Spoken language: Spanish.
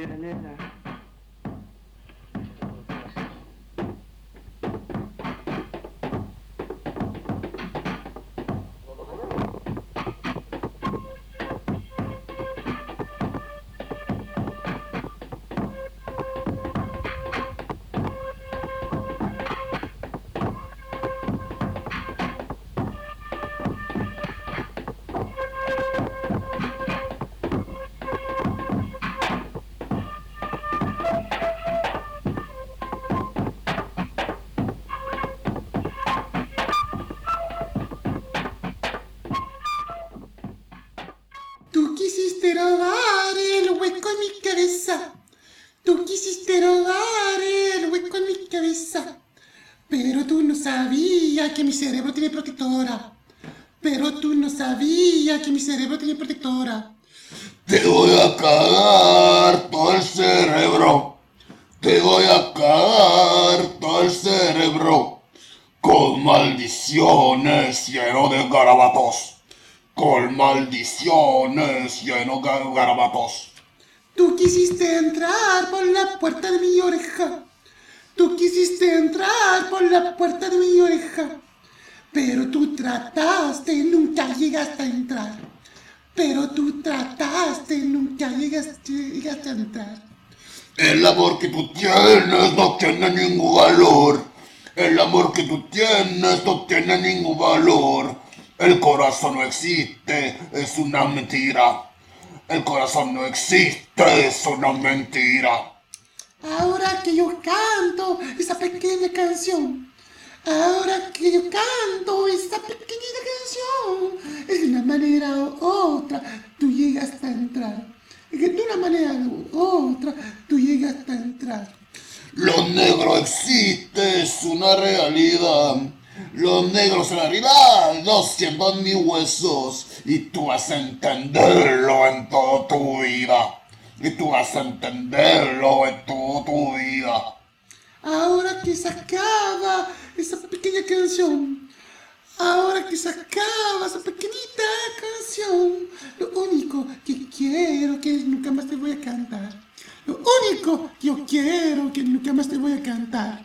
Yeah, Tú quisiste robar el hueco en mi cabeza. Tú quisiste robar el hueco en mi cabeza. Pero tú no sabías que mi cerebro tiene protectora. Pero tú no sabías que mi cerebro tiene protectora. Te voy a cagar todo el cerebro. Te voy a cagar todo el cerebro. Con maldiciones lleno de garabatos. Con maldiciones lleno de garabatos. Tú quisiste entrar por la puerta de mi oreja. Tú quisiste entrar por la puerta de mi oreja. Pero tú trataste, nunca llegaste a entrar. Pero tú trataste, nunca llegaste, llegaste a entrar. El amor que tú tienes no tiene ningún valor. El amor que tú tienes no tiene ningún valor. El corazón no existe, es una mentira. El corazón no existe, es una mentira. Ahora que yo canto esa pequeña canción, ahora que yo canto esa pequeñita canción, de una manera u otra tú llegas a entrar. De una manera u otra tú llegas a entrar. Lo negro existe, es una realidad. Los negros en la realidad no siembran ni huesos. Y tú vas a entenderlo en toda tu vida. Y tú vas a entenderlo en toda tu vida. Ahora que se acaba esa pequeña canción, ahora que se acaba esa pequeñita canción, lo único que quiero que nunca más te voy a cantar. Lo único que yo quiero que nunca más te voy a cantar.